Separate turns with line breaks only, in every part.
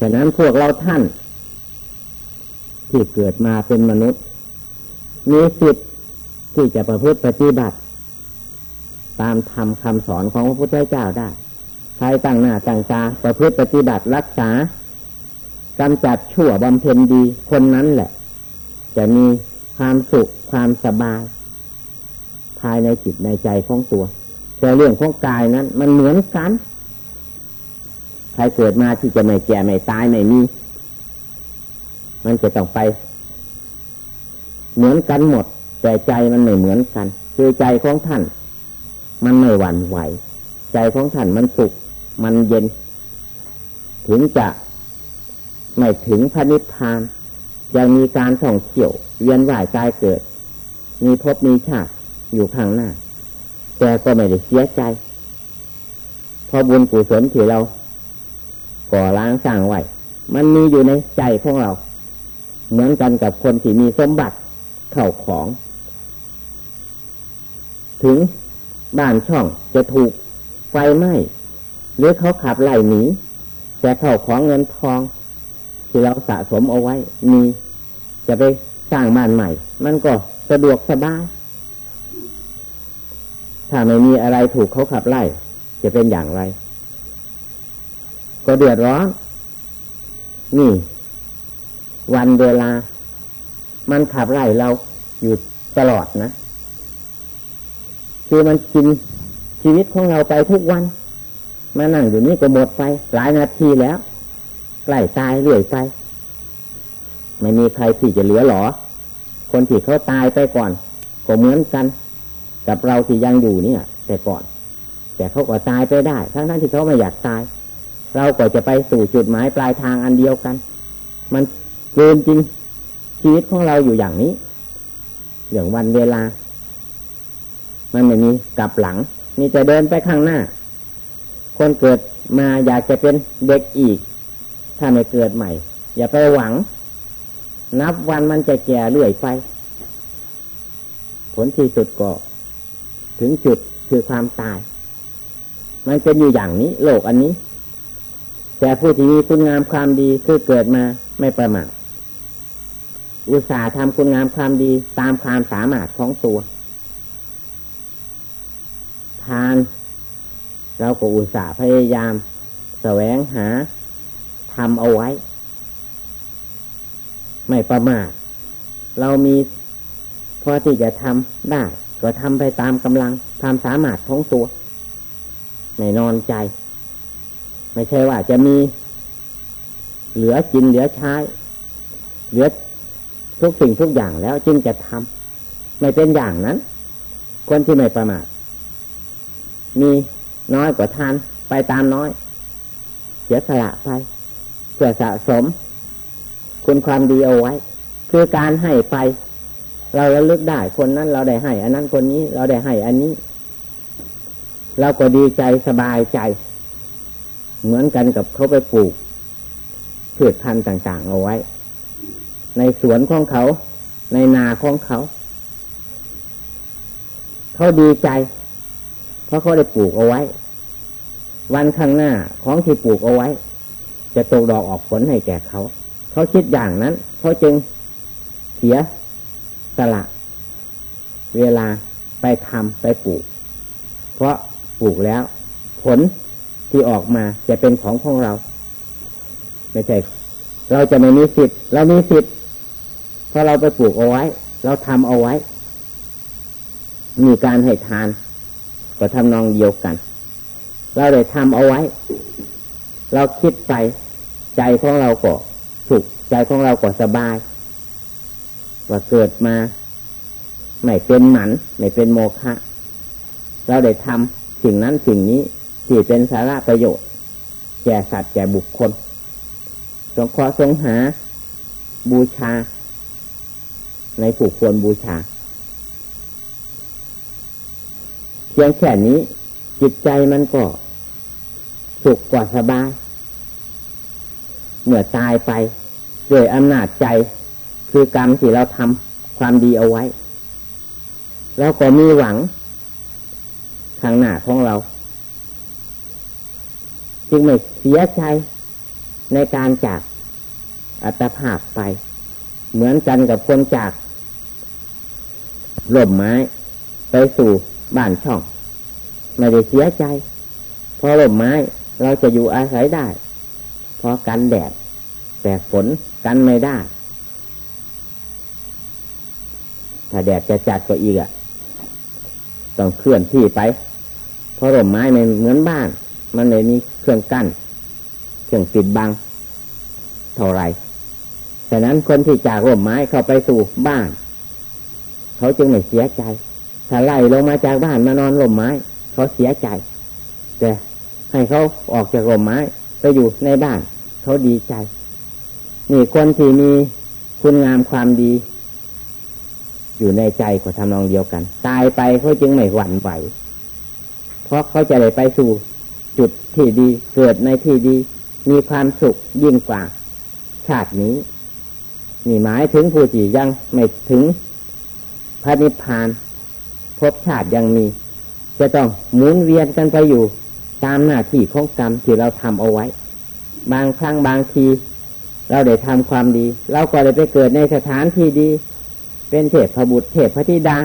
ฉะนั้นพวกเราท่าน ที่เกิดมาเป็นมนุษย์ มีสิทธิ์ที่จะประพฤติปฏิบัติ ตามธรรมคำสอนของพระพุทธเจ้าได้ ใครตั้งหน้าตั้งตาประพฤติปฏิบัติรักษากำจัดชั่วบำเพ็ญดีคนนั้นแหละ จะมีความสุขความสบาย ภายในจิตในใจของตัว แต่เรื่องของกายนั้น มันเหมือนกัน ใครเกิดมาที่จะไม่แก่ไม่ตายไม่มี มันจะต้องไป เหมือนกันหมด แต่ใจมันไม่เหมือนกัน คือใจของท่าน มันไม่หวั่นไหว ใจของท่านมันสุขมันเย็น ถึงจะไม่ถึงพระนิพพาน ยังมีการท่องเที่ยวเวียนว่ายตายเกิด มีภพมีชาติอยู่ข้างหน้า แต่ก็ไม่ได้เสียใจ เพราะบุญกุศลที่เรา ก่อล้างสร้างไว้ มันมีอยู่ในใจของเรา เหมือนกันกับคนที่มีสมบัติเข่าของ ถึงบ้านช่องจะถูกไฟไหม้หรือเขาขับไล่หนีแต่เข่าของเงินทอง ที่เราสะสมเอาไว้ มีจะไปสร้างบ้านใหม่ มันก็สะดวกสบายถ้าไม่มีอะไรถูกเขาขับไล่ จะเป็นอย่างไร ก็เดือดร้อน นี่ วันเวลา มันขับไล่เราอยู่ตลอดนะคือมันกินชีวิตของเราไปทุกวัน มานั่งอยู่นี่ก็หมดไป หลายนาทีแล้วใกล้ตายเรื่อยไปไม่มีใครที่จะเหลือหรอ คนที่เขาตายไปก่อน ก็เหมือนกัน กับเราที่ยังอยู่เนี่ย แต่ก่อน แต่เขาก็ตายไปได้ ทั้งนั้นที่เขาไม่อยากตาย เราก็จะไปสู่จุดหมายปลายทางอันเดียวกัน มันเกินจริงชีวิตของเราอยู่อย่างนี้ อย่างวันเวลา มันไม่มีกลับหลังมีแต่เดินไปข้างหน้า คนเกิดมาอยากจะเป็นเด็กอีก ถ้าไม่เกิดใหม่ อย่าไปหวัง นับวันมันจะแก่เรื่อยไปผลที่สุดก็ถึงจุดคือความตาย มันเป็นอยู่อย่างนี้ โลกอันนี้ แต่ผู้ที่มีคุณงามความดีคือเกิดมาไม่ประมาทอุตส่าห์ทำคุณงามความดีตามความสามารถของตัว ทาน เราก็อุตส่าห์พยายาม แสวงหาทำเอาไว้ ไม่ประมาทเรามีพอที่จะทำได้ ก็ทำไปตามกำลังความสามารถของตัวไม่นอนใจ ไม่ใช่ว่าจะมี เหลือกินเหลือใช้ เหลือทุกสิ่งทุกอย่างแล้วจึงจะทำไม่เป็นอย่างนั้น คนที่ไม่ประมาทมีน้อยกว่าทานไปตามน้อย เสียสละไปเพื่อสะสม คุณความดีเอาไว้ คือการให้ไป เราระลึกได้คนนั้นเราได้ให้ อันนั้นคนนี้เราได้ให้อันนี้ เราก็ดีใจสบายใจ เหมือนกันกับเขาไปปลูกพืชพันธุ์ต่าง ๆ เอาไว้ ในสวนของเขา ในนาของเขา เขาดีใจ เพราะเขาได้ปลูกเอาไว้ วันข้างหน้าของที่ปลูกเอาไว้ จะตกดอกออกผลให้แก่เขา เขาคิดอย่างนั้น เขาจึงเสียสละ เวลาไปทำไปปลูก เพราะปลูกแล้ว ผล ที่ออกมาจะเป็นของของเรา ไม่ใช่ เราจะไม่มีสิทธิ์เรามีสิทธิ์เพราะเราไปปลูกเอาไว้ เราทำเอาไว้ มีการให้ทาน ก็ทำนองเดียวกัน เราได้ทำเอาไว้ เราคิดไปใจของเราก็สุขใจของเราก็สบาย ว่าเกิดมาไม่เป็นหมันไม่เป็นโมฆะเราได้ทำสิ่งนั้นสิ่งนี้ ที่เป็นสาระประโยชน์ แก่สัตว์แก่บุคคล สงเคราะห์สงหาบูชา ในผู้ควรบูชา เพียงแค่นี้จิตใจมันก็สุขกว่าสบายเมื่อตายไปด้วยอำนาจใจคือกรรมที่เราทำความดีเอาไว้ แล้วก็มีหวังทางหน้าของเรา จึงไม่เสียใจในการจากอัตภาพไป เหมือนกันกับคนจากล่มไม้ ไปสู่บ้านช่อง ไม่ได้เสียใจ เพราะล่มไม้เราจะอยู่อาศัยได้ เพราะกันแดด แต่ฝนกันไม่ได้ ถ้าแดดจะจัดก็อีกอะต้องเคลื่อนที่ไป เพราะร่มไม้ไม่เหมือนบ้าน มันเลยมีเครื่องกั้น เครื่องปิดบัง เท่าไรแต่นั้นคนที่จากร่มไม้เข้าไปสู่บ้าน เขาจึงไม่เสียใจ ถ้าไล่ลงมาจากบ้านมานอนร่มไม้ เขาเสียใจ แต่ให้เขาออกจากร่มไม้ไปอยู่ในบ้าน เขาดีใจ นี่คนที่มีคุณงามความดี อยู่ในใจก็ทำนองเดียวกัน ตายไปเขาจึงไม่หวั่นไหว เพราะเขาจะได้ไปสู่ จุดที่ดี เกิดในที่ดี มีความสุขยิ่งกว่า ชาตินี้ นี่หมายถึงผู้ที่ยังไม่ถึงพระนิพพานพบชาติยังมี จะต้องหมุนเวียนกันไปอยู่ ตามหน้าที่ของกรรมที่เราทำเอาไว้ บางครั้งบางที เราได้ทำความดี เราก็เลยไปเกิดในสถานที่ดี เป็นเทพพบุตรเทพพธิดา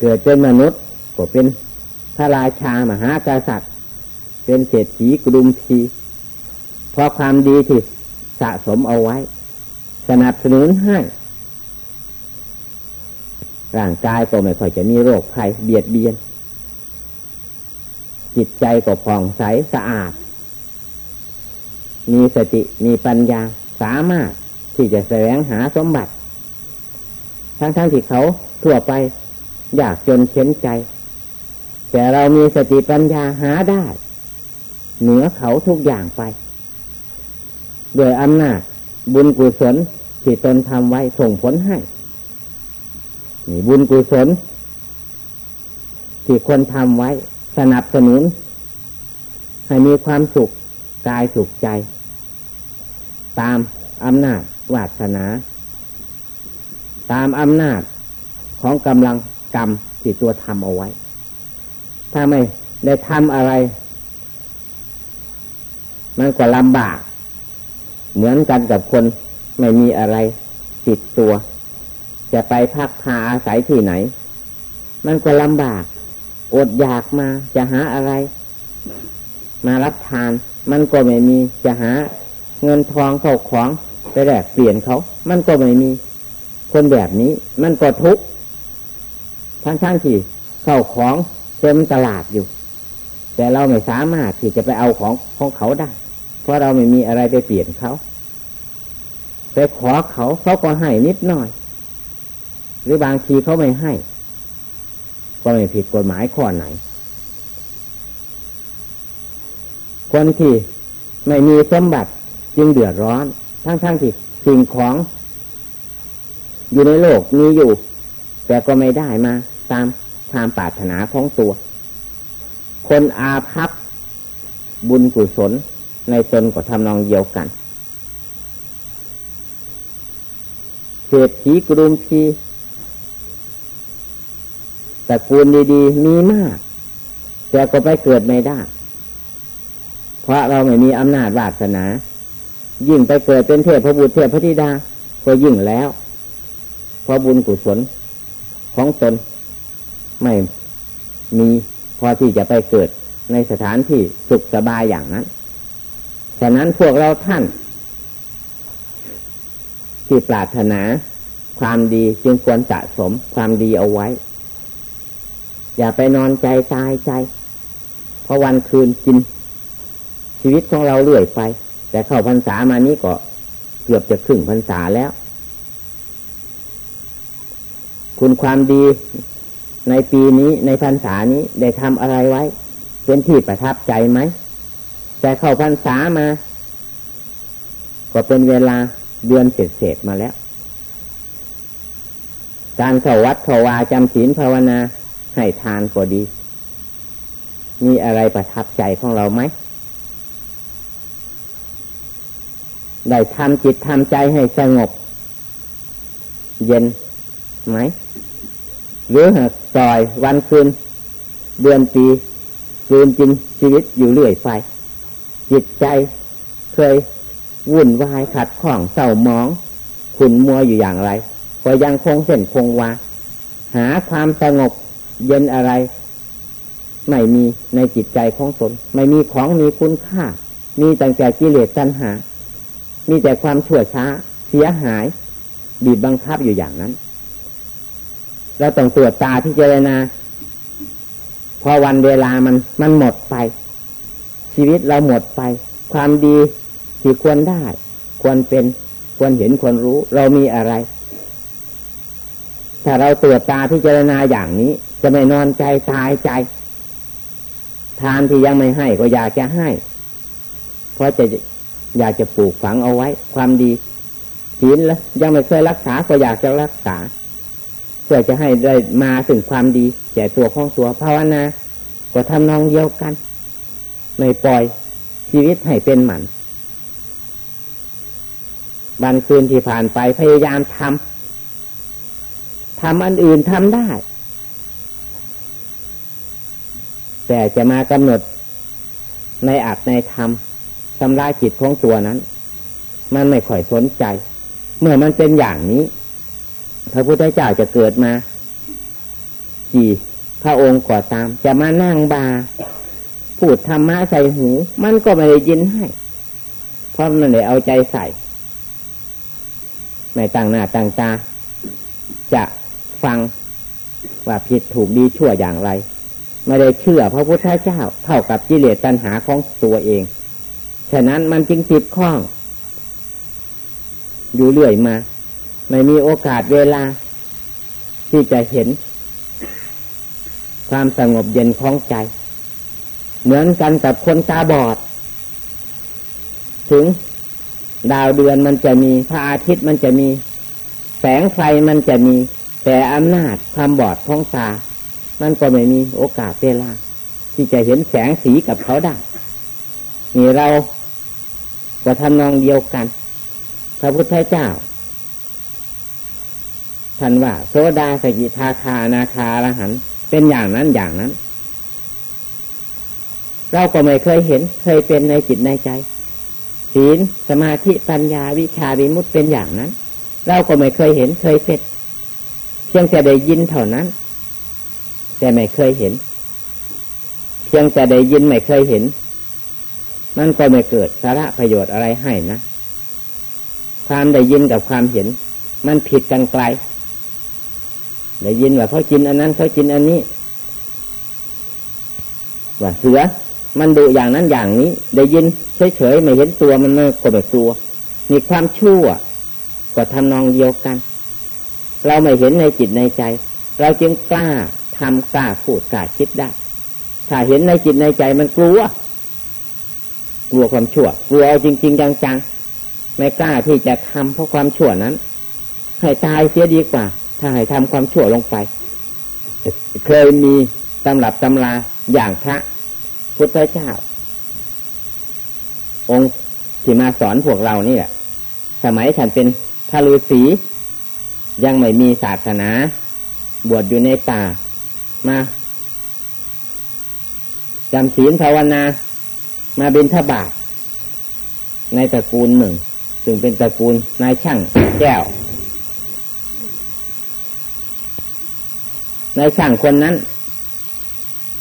เกิดเป็นมนุษย์ ก็เป็นพระราชามหากษัตริย์ เป็นเศรษฐีกรุงทีเพราะความดีที่สะสมเอาไว้ สนับสนุนให้ร่างกายก็ไม่ค่อยจะมีโรคภัยเบียดเบียน จิตใจก็ผ่องใสสะอาด มีสติมีปัญญาสามารถที่จะแสวงหาสมบัติ ทั้งๆทที่เขาทั่วไป อยากจนเข็นใจ แต่เรามีสติปัญญาหาได้ เหนือเขาทุกอย่างไป โดยอำนาจบุญกุศลที่ตนทำไว้ส่งผลให้นี่บุญกุศลที่คนทำไว้สนับสนุน ให้มีความสุขกายสุขใจ ตามอำนาจวาสนา ตามอำนาจของกำลังกรรมที่ตัวทำเอาไว้ ถ้าไม่ได้ทำอะไร มันก็ลำบาก เหมือนกันกับคนไม่มีอะไรติดตัว จะไปพักพาอาศัยที่ไหน มันก็ลำบาก อดอยากมาจะหาอะไร มารับทาน มันก็ไม่มีจะหาเงินทองเข้าของไปแลกเปลี่ยนเขา มันก็ไม่มี คนแบบนี้ มันก็ทุกข์ทั้งๆที่เข้าของ เต็มตลาดอยู่ แต่เราไม่สามารถที่จะไปเอาของของเขาได้ เพราะเราไม่มีอะไรไปเปลี่ยนเขาไปขอเขาเขาก็ให้นิดหน่อย หรือบางทีเขาไม่ให้ ก็ไม่ผิดกฎหมายข้อไหน คนที่ไม่มีสมบัติจึงเดือดร้อน ทั้งๆทที่สิ่งของ อยู่ในโลกมีอยู่ แต่ก็ไม่ได้มาตาม ความปรารถนาของตัว คนอาภัพบุญกุศลในตนก็ทำนองเดียวกันเศรษฐีกรุงพีตระกูลดีๆ มีมาก แต่ก็ไปเกิดไม่ได้ เพราะเราไม่มีอำนาจวาสนา ยิ่งไปเกิดเป็นเทพพระบุตรเทพพระธิดา ก็ยิ่งแล้ว เพราะบุญกุศลของตน ไม่มีพอที่จะไปเกิดในสถานที่สุขสบายอย่างนั้นฉะนั้นพวกเราท่าน ที่ปรารถนาความดีจึงควรสะสมความดีเอาไว้ อย่าไปนอนใจตายใจ เพราะวันคืนกิน ชีวิตของเราเรื่อยไป แต่เข้าพรรษามานี้ก็เกือบจะครึ่งพรรษาแล้ว คุณความดี ในปีนี้ในพรรษานี้ได้ทำอะไรไว้ เป็นที่ประทับใจไหม แต่เข้าพรรษามา ก็เป็นเวลาเดือนเศษๆมาแล้ว การเข้าวัดเข้าวาจำศีลภาวนาให้ทานก็ดี มีอะไรประทับใจของเราไหม ได้ทำจิตทำใจให้สงบ เย็นไหม หรือหากจอยวันคืน เดือนปีลืนกินชีวิตอยู่เรื่อยไป จิตใจเคยวุ่นวายขัดข้องเศร้าหมอง ขุนมัวอยู่อย่างไรก็ยังคงเส้นคงวาหาความสงบเย็นอะไร ไม่มีในจิตใจของตนไม่มีของมีคุณค่า มีแต่แต่กิเลสตัณหา มีแต่ความชั่วช้า เสียหาย บีบบังคับอยู่อย่างนั้น เราต้องตรวจตาที่เจรณาพอวันเวลามันมันหมดไป ชีวิตเราหมดไป ความดีที่ควรได้ ควรเป็นควรเห็นควรรู้ เรามีอะไร ถ้าเราตรวจตาพิจารณาอย่างนี้ จะไม่นอนใจตายใจ ทานที่ยังไม่ให้ก็อยากจะให้ เพราะจะอยากจะปลูกฝังเอาไว้ ความดีศีลแล้วยังไม่เคยรักษาก็อยากจะรักษา พื่อจะให้ได้มาถึงความดีแก่ตัวของตัวภาวนาก็ทำนองเดียวกัน ไม่ปล่อยชีวิตให้เป็นหมันบันคืนที่ผ่านไปพยายามทำทำอันอื่นทำได้ แต่จะมากำหนดในอัดในธรรมทำลายจิตของตัวนั้น มันไม่ค่อยสนใจ เมื่อมันเป็นอย่างนี้ พระพุทธเจ้าจะเกิดมากี่พระองค์ก่อตาม จะมานั่งบา พูดธรรมะใส่หู มันก็ไม่ได้ยินให้ เพราะมันเลยเอาใจใส่ ไม่ตั้งหน้าตั้งตา จะฟังว่าผิดถูกดีชั่วอย่างไร ไม่ได้เชื่อพระพุทธเจ้า เท่ากับกิเลสตัณหาของตัวเอง ฉะนั้นมันจึงติดข้อง อยู่เรื่อยมา ไม่มีโอกาสเวลา ที่จะเห็น ความสงบเย็นของใจ เหมือนกันกับคนตาบอด ถึงดาวเดือนมันจะมีพระอาทิตย์มันจะมี แสงไฟมันจะมี แต่อำนาจความบอดของตา มันก็ไม่มีโอกาสเวลา ที่จะเห็นแสงสีกับเขาได้นี่เราก็ทำนองเดียวกัน พระพุทธเจ้า ท่านว่าโซดาสกิทาคานาคาละหัน เป็นอย่างนั้นอย่างนั้น เราก็ไม่เคยเห็น เคยเป็นในจิตในใจศีลสมาธิปัญญาวิชาวิมุตเป็นอย่างนั้น เราก็ไม่เคยเห็นเคยเป็นเพียงแต่ได้ยินเท่านั้น แต่ไม่เคยเห็น เพียงแต่ได้ยินไม่เคยเห็น มันก็ไม่เกิดสาระประโยชน์อะไรให้นะ ความได้ยินกับความเห็น มันผิดกันไกล ได้ยินว่าเขากินอันนั้นเขากินอันนี้ว่าเสือ มันดุอย่างนั้นอย่างนี้ ได้ยินเฉยๆไม่เห็นตัวมันไม่ก็แบบตัวมีความชั่วก็ทำนองเดียวกัน เราไม่เห็นในจิตในใจ เราจึงกล้าทำกล้าพูดกล้าคิดได้ ถ้าเห็นในจิตในใจมันกลัว กลัวความชั่ว กลัวจริง ๆ จังๆไม่กล้าที่จะทำเพราะความชั่วนั้น ให้ตายเสียดีกว่า ถ้าให้ทำความชั่วลงไป เคยมีตำรับตำราอย่างพระพุทธเจ้า องค์ที่มาสอนพวกเรานี่แหละสมัยท่านเป็นพระฤาษียังไม่มีศาสนา บวชอยู่ในป่ามาจำศีลภาวนา มาบินทบาทในตระกูลหนึ่ง ซึ่งเป็นตระกูลนายช่างแก้ว นายช่างคนนั้น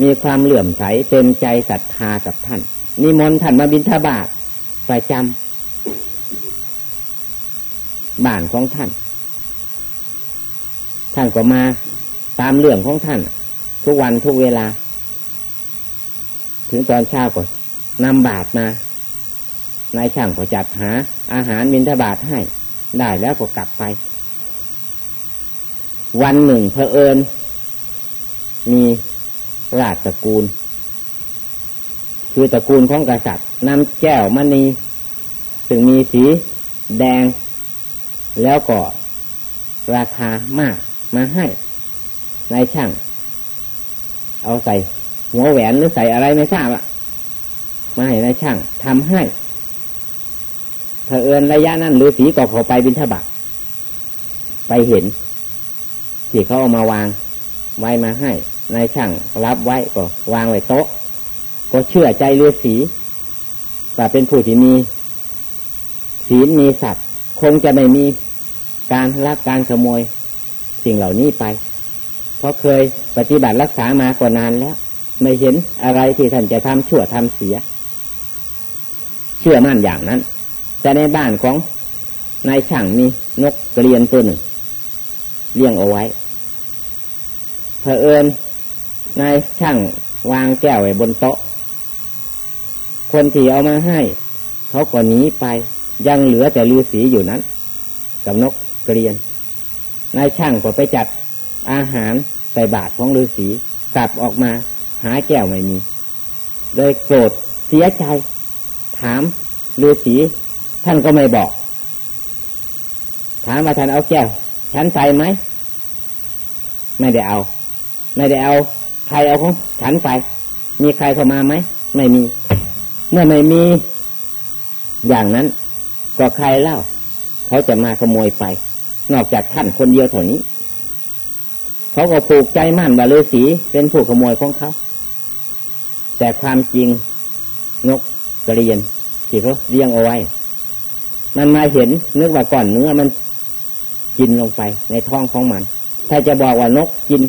มีความเหลื่อมใสเต็มใจศรัทธากับท่าน นิมนต์ท่านมาบิณฑบาตประจำบ้านของท่าน ท่านก็มาตามเรื่องของท่าน ทุกวันทุกเวลา ถึงตอนเช้าก็นำบาตรมานายช่างก็จัดหา อาหารบิณฑบาตให้ ได้แล้วก็กลับไป วันหนึ่งเพอเอิญ มีราชตระกูล คือตระกูลของกษัตริย์นำแก้วมณีซึ่งมีสีแดง แล้วก็ราคามากมาให้นายช่าง เอาใส่ หัวแหวนหรือใส่อะไรไม่ทราบอะมาให้นายช่างทำให้เผอิญระยะนั้นฤาษีก็เขาไปบินทบาทไปเห็นที่เขาเอามาวาง ไว้มาให้นายช่างรับไว้ก็วางไว้โต๊ะ ก็เชื่อใจฤาษีว่าเป็นผู้ที่มีศีลมีสัตว์คงจะไม่มีการลักการขโมยสิ่งเหล่านี้ไป เพราะเคยปฏิบัติรักษามากว่านานแล้ว ไม่เห็นอะไรที่ท่านจะทำชั่วทำเสีย เชื่อมั่นอย่างนั้น แต่ในบ้านของนายช่างมีนกกระเรียนตัวหนึ่งเลี้ยงเอาไว้ เผอิญนายช่างวางแก้วไว้บนโต๊ะ คนที่เอามาให้ เขาก็หนีไป ยังเหลือแต่ลือสีอยู่นั้นกับนกกระเรียน นายช่างก็ไปจัดอาหารใส่บาตรของฤาษีกลับออกมา หาแก้วไม่มีเลยโกรธเสียใจ ถามฤาษีท่านก็ไม่บอก ถามว่าท่านเอาแก้ว ฉันใส่ไหม ไม่ได้เอา ไม่ได้เอาใครเอาของฉันไป มีใครเข้ามาไหมไม่มี เมื่อไม่มี อย่างนั้น ก็ใครเล่า เขาจะมาขโมยไป นอกจากท่านคนเดียวเท่านี้ เขาก็ปลูกใจมั่นว่าฤาษีเป็นผู้ขโมยของเขา แต่ความจริงนกกระเรียนที่เขาเลี้ยงเอาไว้ มันมาเห็นนึกว่าก่อนเนื้อมันกินลงไปในท้องของมัน ถ้าจะบอกว่านกกิน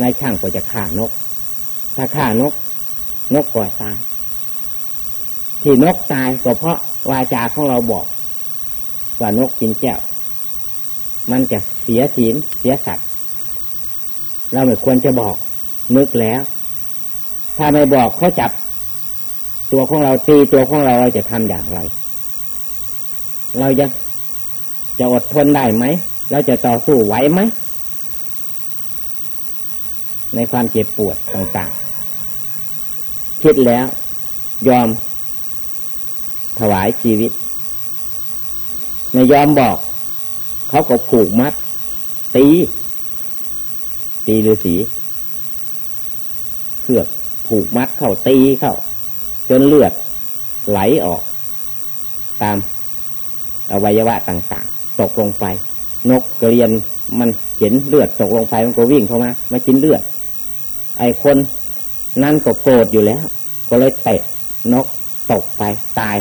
นายช่างก็จะฆ่านก ถ้าฆ่านก นกก็ตาย ที่นกตายก็เพราะวาจาของเราบอก ว่านกกินแก้ว มันจะเสียศีลเสียสัตว์ เราไม่ควรจะบอกนึกแล้ว ถ้าไม่บอกเขาจับ ตัวของเราตีตัวของเราเราจะทำอย่างไร เราจะจะอดทนได้ไหม เราจะต่อสู้ไหวไหม ในความเจ็บปวดต่างๆ คิดแล้วยอมถวายชีวิตไม่ยอมบอก เขาก็ผูกมัด ตี ตีฤาษีเพื่อผูกมัดเข้าตีเข้า จนเลือดไหลออก ตามอวัยวะต่างๆ ตกลงไป นกกระเรียนมันเห็นเลือดตกลงไปมันก็วิ่งเข้ามามากินเลือด ไอ้คนนั่นก็โกรธอยู่แล้ว ก็เลยเตะนกตกไปตาย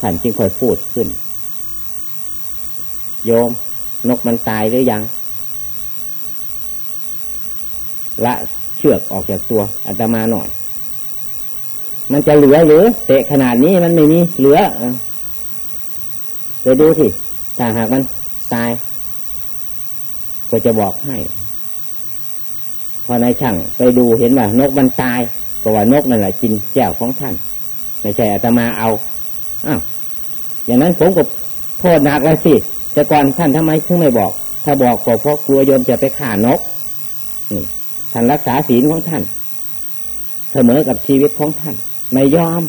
ท่านจึงค่อยพูดขึ้น โยม นกมันตายหรือยัง ละเชือกออกจากตัวอาตมาหน่อย มันจะเหลือหรือเตะขนาดนี้มันไม่มีเหลือไปดูที่ถ้าหากมันตาย ก็จะบอกให้ พอนายช่างไปดูเห็นว่านกมันตายก็ว่านกนั่นแหละกินแก้วของท่านไม่ใช่อาตมาเอาอ้าวอย่างนั้นผมก็โทษหนักเลยสิแต่ก่อนท่านทำไมถึงไม่บอก ถ้าบอกก็เพราะกลัวโยมจะไปฆ่านกท่านรักษาศีลของท่าน เสมอกับชีวิตของท่าน ไม่ยอม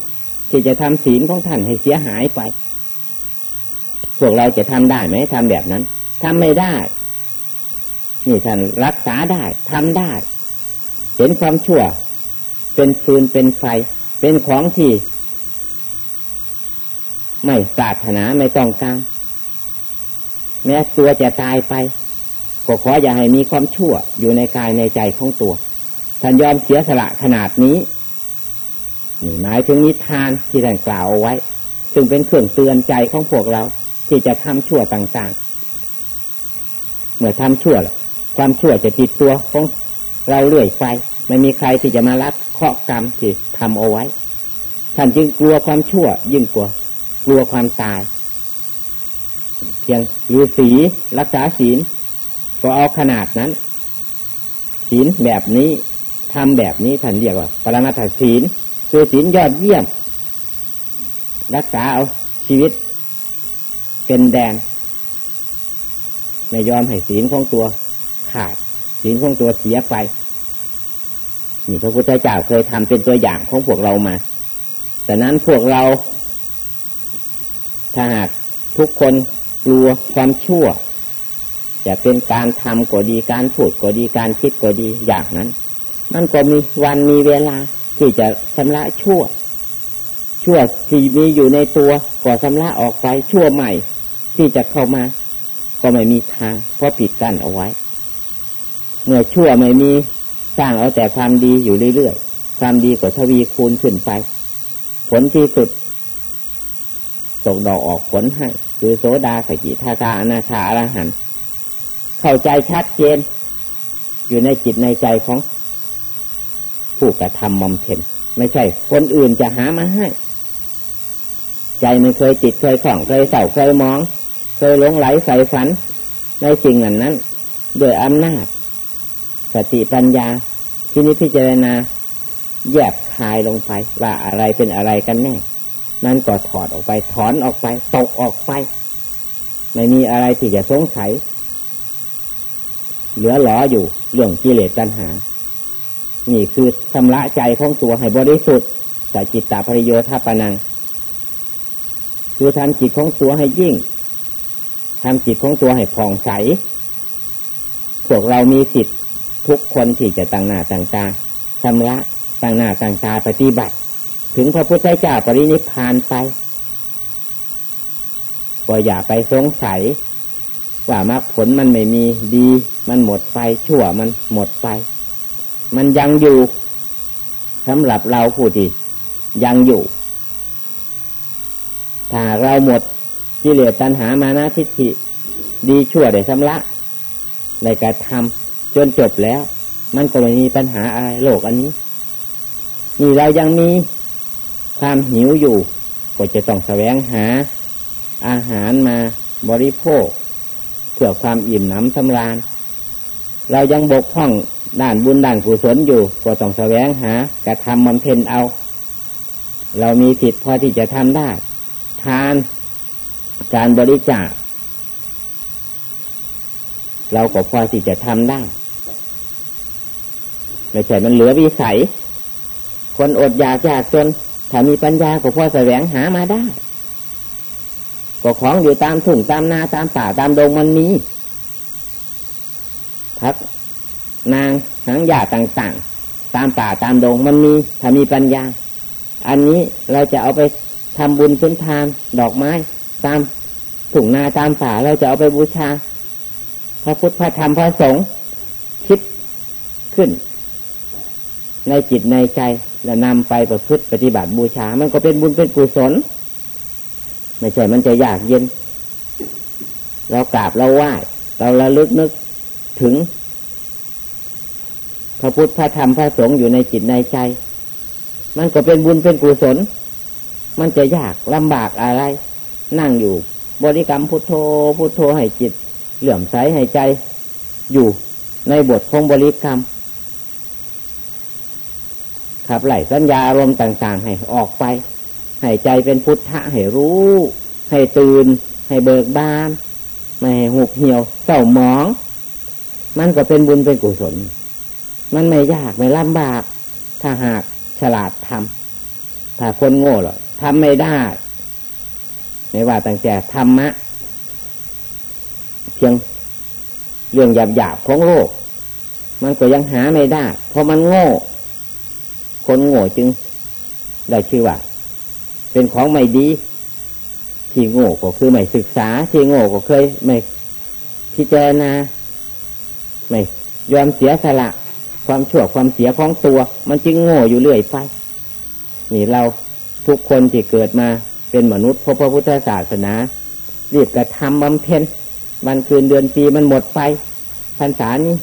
ที่จะทำศีลของท่านให้เสียหายไป พวกเราจะทำได้ไหมทำแบบนั้นทำไม่ได้ นี่ท่านรักษาได้ทำได้ เห็นความชั่ว เป็นฟืนเป็นไฟ เป็นของที่ ไม่ปรารถนาไม่ต้องการแม้ตัวจะตายไปก็ขออย่าให้มีความชั่วอยู่ในกายในใจของตัว ท่านยอมเสียสละขนาดนี้นี่หมายถึงนิทานที่ท่านกล่าวเอาไว้ ซึ่งเป็นเครื่องเตือนใจของพวกเรา ที่จะทำชั่วต่างๆ เมื่อทำชั่ว ความชั่วจะติดตัวของเราเรื่อยไปไม่มีใครที่จะมารับเคราะห์กรรมที่ทำเอาไว้ ท่านจึงกลัวความชั่วยิ่งกลัวกลัวความตาย เพียงฤาษีรักษาศีล ก็เอาขนาดนั้น ศีลแบบนี้ทำแบบนี้ท่านเรียกว่า ปรมาถศีลคือศีลยอดเยี่ยม รักษาเอาชีวิต เป็นแดนไม่ยอมให้ศีลของตัว ขาดศีลของตัวเสียไปนี่พระพุทธเจ้าเคยทำเป็นตัวอย่างของพวกเรามา แต่นั้นพวกเรา ถ้าหากทุกคนกลัวความชั่ว จะเป็นการทำก็ดีการพูดก็ดีการคิดก็ดีอย่างนั้น มันก็มีวันมีเวลาที่จะชำระชั่ว ชั่วที่มีอยู่ในตัวก็ชำระออกไปชั่วใหม่ ที่จะเข้ามา ก็ไม่มีทางเพราะปิดกั้นเอาไว้ เมื่อชั่วไม่มีสร้างเอาแต่ความดีอยู่เรื่อยๆ ความดีก็ทวีคูณขึ้นไป ผลที่สุด ตกดอกออกผลให้ คือโสดาสกิทาคาอนาคาอรหันเข้าใจชัดเจน อยู่ในจิตในใจของ ผู้กระทำมำเพ็ญไม่ใช่ คนอื่นจะหามาให้ ใจมันเคยจิตเคยข่องเคยเศร้าเคยมอง เคยหลงไหลใส่ฝัน ในสิ่งนั้นนั้นด้วยอำนาจ สติปัญญา ที่นี้พิจารณา แยบคายลงไป ว่าอะไรเป็นอะไรกันแน่ นั่นก็ถอดออกไป ถอนออกไป ตกออกไป ไม่มีอะไรที่จะสงสัย เหลือหลออยู่เรื่องกิเลสตัณหา นี่คือชำระใจของตัวให้บริสุทธิ์แต่จิตตาภริโยธาปนัง คือทำจิตของตัวให้ยิ่งทำจิตของตัวให้ผ่องใส พวกเรามีสิทธิ์ ทุกคนที่จะตั้งหน้าตั้งตาชำระตั้งหน้าตั้งตาปฏิบัติ ถึงพระพุทธเจ้าปรินิพานไปก็อย่าไปสงสัย ว่ามรรคผลมันไม่มีดี มันหมดไปชั่วมันหมดไป มันยังอยู่สำหรับเราผู้ที่ยังอยู่ ถ้าเราหมดกิเลสตัณหามานะทิฏฐิ ดีชั่วได้สำละในการทำ จนจบแล้ว มันก็ไม่มีปัญหาอะไรโลกอันนี้ นี่เรายังมีความหิวอยู่ ก็จะต้องแสวงหา อาหารมาบริโภคเพื่อความอิ่มหนำสำราญ เรายังบกพร่องด้านบุญด้านกุศลอยู่ ก็ต้องแสวงหากระทำบำเพ็ญเอา เรามีสิทธิ์พอที่จะทำได้ ทานการบริจาคเราก็พอที่จะทำได้ ไม่ใช่มันเหลือวิสัย คนอดอยากยากจน ถ้ามีปัญญาก็พอแสวงหามาได้ ก็ของอยู่ตามถุงตามนาตามป่าตามดงมันมีพักนางหางหยาต่างๆ ตามป่าตามดงมันมี ถ้ามีปัญญา อันนี้เราจะเอาไปทำบุญสุนทาน ดอกไม้ ตามถุงนาตามป่าเราจะเอาไปบูชา พระพุทธพระธรรมพระสงฆ์คิดขึ้น ในจิตในใจ แล้วนำไปประพฤติปฏิบัติบูชา มันก็เป็นบุญเป็นกุศล ไม่ใช่มันจะยากเย็น เรากราบเราไหว้เราระลึกนึกถึง พระพุทธพระธรรมพระสงฆ์อยู่ในจิตในใจ มันก็เป็นบุญเป็นกุศล มันจะยากลำบากอะไร นั่งอยู่ บริกรรมพุทโธพุทโธให้จิตเหลื่อมใสให้ใจ อยู่ในบทของบริกรรม ขับไล่สัญญาอารมณ์ต่าง ๆ ให้ออกไป ให้ใจเป็นพุทธะให้รู้ ให้ตื่น ให้เบิกบาน ไม่ให้หุบเหี่ยวเศร้าหมอง มันก็เป็นบุญเป็นกุศล มันไม่ยากไม่ลำบาก ถ้าหากฉลาดทำถ้าคนโง่หรอทำไม่ได้ ไม่ว่าตั้งแต่ธรรมะ เพียงเรื่องหยาบๆของโลก มันก็ยังหาไม่ได้ เพราะมันโง่ คนโง่จึง ได้ชื่อว่า เป็นของไม่ดี ที่โง่ก็คือไม่ศึกษา ที่โง่ก็เคยไม่พิจารณา ไม่ยอมเสียสละ ความชั่วความเสียของตัว มันจึงโง่อยู่เรื่อยไป นี่เราทุกคนที่เกิดมาเป็นมนุษย์พระพุทธศาสนา รีบกระทำบำเพ็ญวันคืนเดือนปีมันหมดไปพรรษานี้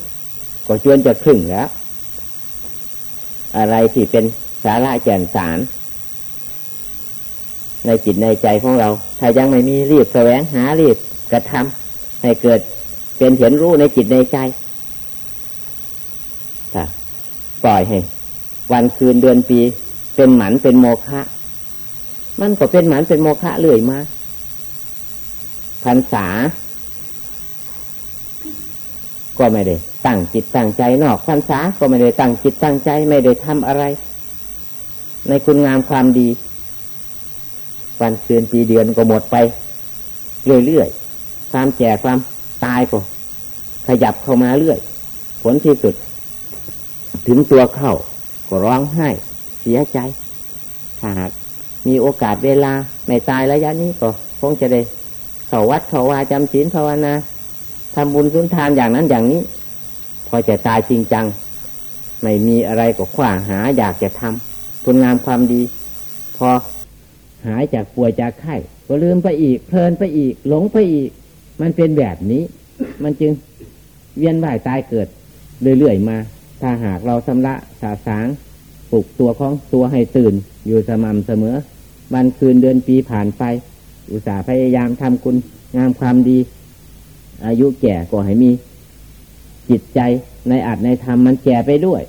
ก็จวนจะครึ่งแล้ว อะไรที่เป็นสาระแก่นสาร ในจิตในใจของเรา ถ้ายังไม่มีรีบแสวงหารีบกระทำให้เกิดเป็นเห็นรู้ในจิตในใจปล่อยให้วันคืนเดือนปี เป็นหมันเป็นโมฆะมันก็เป็นหมันเป็นโมฆะเรื่อยมาพรรษา ก็ไม่ได้ ตั้งจิตตั้งใจนอกพรรษาก็ไม่ได้ตั้งจิตตั้งใจไม่ได้ทำอะไร ในคุณงามความดี วันคืนปีเดือนก็หมดไป เรื่อยๆความแก่ความตายก็ ขยับเข้ามาเรื่อย ผลที่สุด ถึงตัวเข้าก็ร้องไห้ เสียใจถ้าหากมีโอกาสเวลาไม่ตายระยะนี้ก็คงจะได้เข้าวัดเข้าวาจำศีลภาวนาทำบุญสุนทานอย่างนั้นอย่างนี้ อจะตายจริงจัง ไม่มีอะไรก็ขว้าหาอยากจะทำคุณงามความดี พอหายจากป่วยจากไข้ก็ลืมไปอีก เพลินไปอีก หลงไปอีก มันเป็นแบบนี้ มันจึงเวียนว่ายตายเกิดเรื่อยๆมา ถ้าหากเราชำระสาสางปลุกตัวของตัวให้ตื่น อยู่สม่ำเสมอ วันคืนเดือนปีผ่านไป อุตส่าห์พยายามทำคุณงามความดี อายุแก่ก็ให้มี จิตใจในอัดในธรรมมันแก่ไปด้วย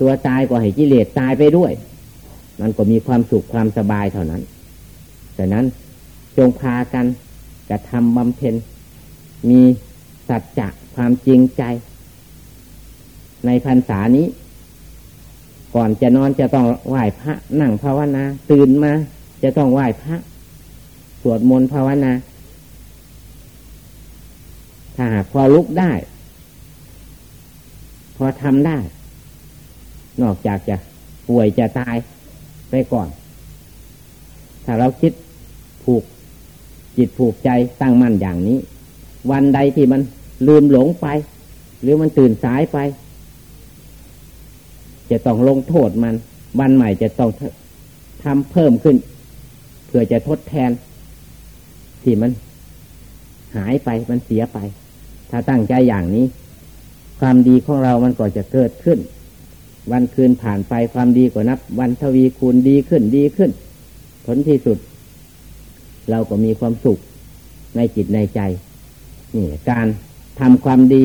ตัวตายก็ให้กิเลสตายไปด้วย มันก็มีความสุขความสบายเท่านั้นแต่นั้นจงพากันกระทำบำเพ็ญมีสัจจะความจริงใจ ในพรรษานี้ ก่อนจะนอนจะต้องไหว้พระนั่งภาวนา ตื่นมา จะต้องไหว้พระสวดมนต์ภาวนา ถ้าหากพอลุกได้ อทำได้ นอกจากจะป่วยจะตายไปก่อน ถ้าเราคิดผูกจิตผูกใจตั้งมั่นอย่างนี้ วันใดที่มันลืมหลงไป หรือมันตื่นสายไป จะต้องลงโทษมัน วันใหม่จะต้องทำเพิ่มขึ้น เพื่อจะทดแทน ที่มันหายไปมันเสียไป ถ้าตั้งใจอย่างนี้ ความดีของเรามันก็จะเกิดขึ้น วันคืนผ่านไปความดีก็นับ วันทวีคูณดีขึ้นดีขึ้น ผลที่สุด เราก็มีความสุขในจิตในใจ นี่ การทำความดี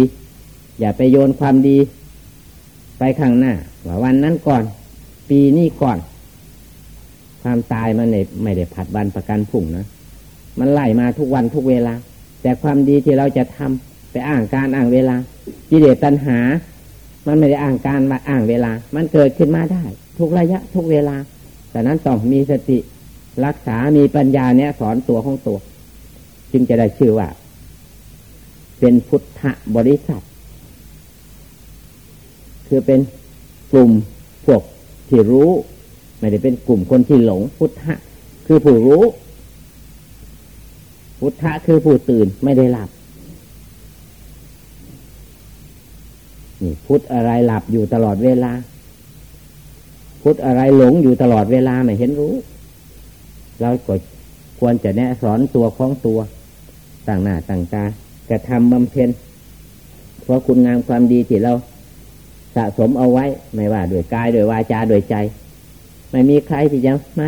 อย่าไปโยนความดี ไปข้างหน้าว่าวันนั้นก่อน ปีนี้ก่อน ความตายมันไม่ได้ผัดวันประกันผุ่งนะมันไล่มาทุกวันทุกเวลา แต่ความดีที่เราจะทำไปอ้างการอ้างเวลา จิเดตัณหา มันไม่ได้อ้างการมาอ้างเวลา มันเกิดขึ้นมาได้ ทุกระยะ ทุกเวลาแต่นั้นต้องมีสติรักษา มีปัญญาเนี่ยสอนตัวของตัว จึงจะได้ชื่อว่า เป็นพุทธบริษัท คือเป็นกลุ่มพวกที่รู้ ไม่ได้เป็นกลุ่มคนที่หลงพุทธะ คือผู้รู้ พุทธะคือผู้ตื่นไม่ได้หลับ นี่พุทธอะไรหลับอยู่ตลอดเวลา พุทธอะไรหลงอยู่ตลอดเวลาไม่เห็นรู้ เราก็ควรจะแนะสอนตัวของตัวต่างหน้าต่างตากระทำบำเพ็ญเพราะคุณงามความดีที่เราสะสมเอาไว้ ไม่ว่าด้วยกายด้วยวาจาด้วยใจ ไม่มีใครที่จะมา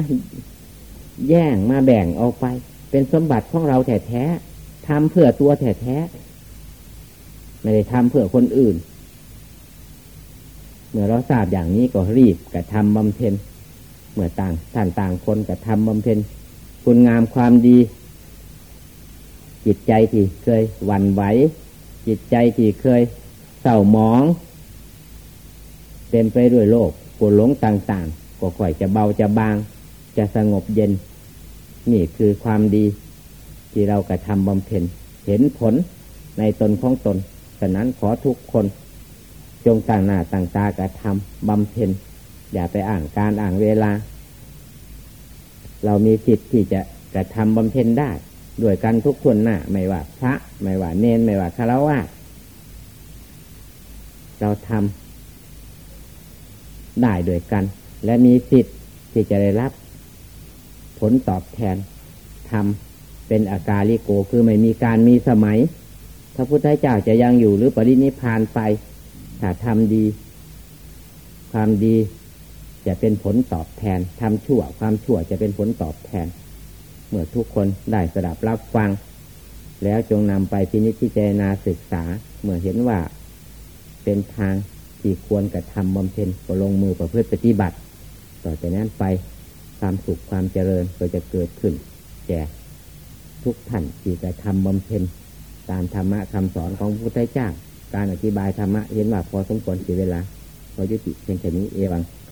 แย่งมาแบ่งเอาไป เป็นสมบัติของเราแท้แท้ทำเพื่อตัวแท้แท้ไม่ได้ทำเพื่อคนอื่น เมื่อเราทราบอย่างนี้ก็รีบกระทำบำเพ็ญเมื่อต่างท่านต่างคนกระทำบำเพ็ญคุณงามความดี จิตใจที่เคยหวั่นไหว จิตใจที่เคยเศร้าหมอง เต็มไปด้วยโลกปวหลงต่างๆก็ค่อยจะเบาจะบาง จะสงบเย็น นี่คือความดี ที่เรากระทำบำเพ็ญเห็นผลในตนของตนฉะนั้นขอทุกคน จงต่างหน้าต่างตากระทำบำเพ็ญอย่าไปอ่างการอ่างเวลา เรามีสิทธิ์ที่จะกระทำบำเพ็ญได้ด้วยกันทุกคนหน้าไม่ว่าพระไม่ว่าเนนไม่ว่าคารวะเราทำได้ด้วยกัน และมีสิทธิ์ที่จะได้รับ ผลตอบแทนทำเป็นอาการลิโกคือไม่มีการมีสมัยพระพุทธเจ้าจะยังอยู่หรือปรินิพานไป ถ้าทำดี ความดีจะเป็นผลตอบแทนทำชั่ว ความชั่วจะเป็นผลตอบแทน เมื่อทุกคนได้สดับรับฟัง แล้วจงนำไปพินิจพิจารณาศึกษา เมื่อเห็นว่า เป็นทางที่ควรกระทำบำเพ็ญก็ลงมือประพฤติปฏิบัติ ต่อจากนั้นไปความสุขความเจริญก็จะเกิดขึ้นแก่ทุกท่านที่จะทำบำเพ็ญตามธรรมะคำสอนของพระพุทธเจ้า การอธิบายธรรมะเห็นว่าพอสมควรเสียเวลา พอยุติเพียงแค่นี้เอวัง